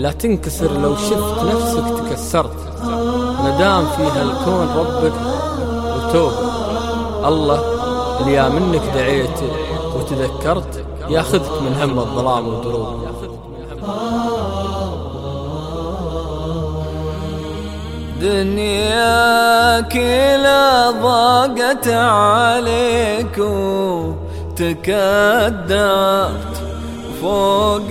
لا تنكسر لو شفت نفسك تكسرت. مدام فيها الكون ربك وتوبة الله اللي يا منك دعيت وتذكرت ياخذك من هم الظلام ودروب دنيا كلا ضاقت عليك وتكدرت. فوق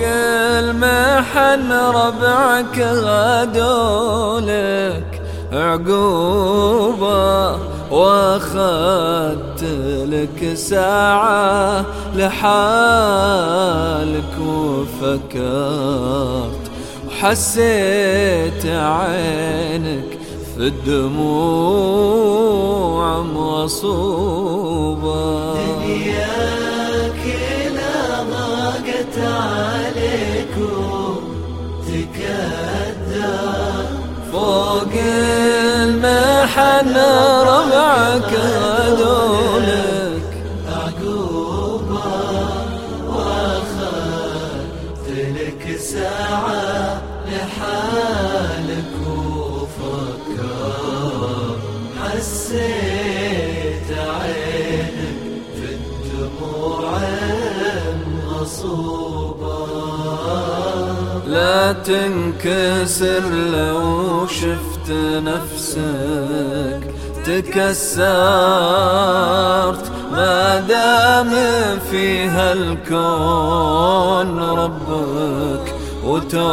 المحن ربعك غدولك عقوبة واخدت لك ساعة لحالك وفكرت وحسيت عينك في الدموع مصوبة عليك تكدر. فوق المحن ربعك هدولك. عقوبة واخذت لك ساعة لحالك وفكر. حسيت لا تنكسر لو شفت نفسك تكسرت. ما دام فيها الكون ربك وتوبة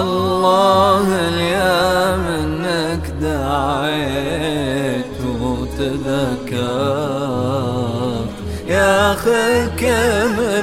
الله اليا منك دعيت وتذكرت. ياخذك من هم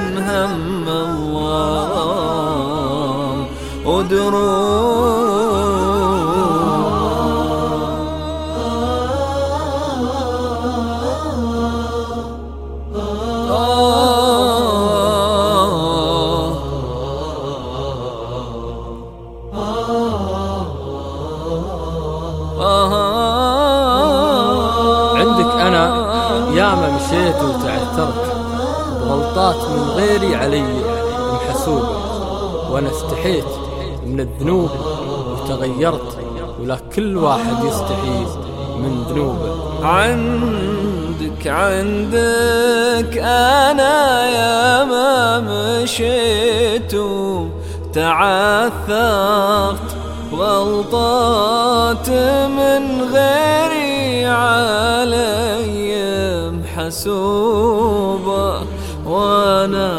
عندك أنا ياما مشيت وتعثرت بغلطات من غيري علي محسوبة وأنا استحيت من الذنوب وتغيرت ولا كل واحد يستحي من ذنوبه. عندك عندك أنا يا ما مشيت وتعثرت غلطات من غيري علي. محسوبة وأنا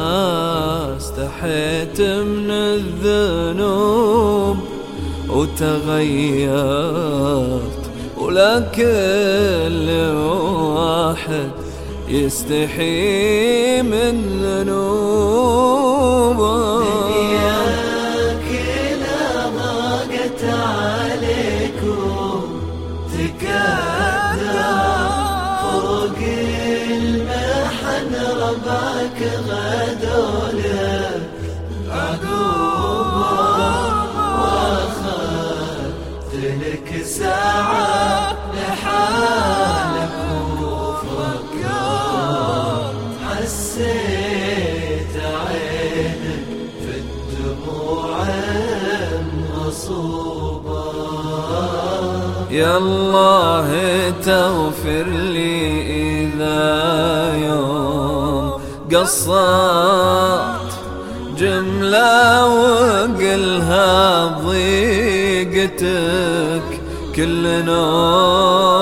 استحيت من الذنوب وتغيرت. ولا كل واحد يستحي من ذنوبه. دنياك لا ضاقت عليك تكدر المحن ربعك غدولك عقوبة واخذت لك ساعة لحالك وفكرت حسيت عينك في الدموع مصوبة يا الله تغفر لي إذا قصرت جملة وقلها ضيقتك. كل نوبة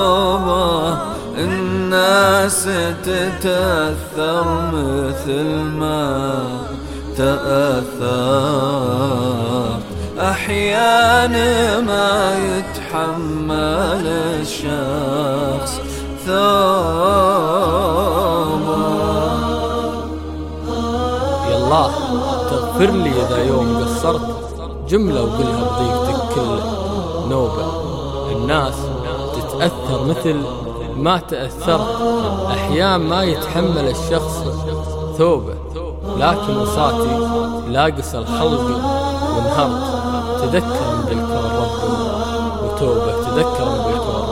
الناس تتأثر مثل ما تأثرت أحيان ما يتحمل الشخص ثوبه الله. تغفر لي إذا يوم قصرت. جملة وقلها بضيقتك كل نوبة. الناس تتأثر مثل ما تأثرت. أحيان ما يتحمل الشخص ثوبه. لكن وصاتي لاقس الخلق وانهرت. تذكر بالكون رب وتوبة. تذكر بالكون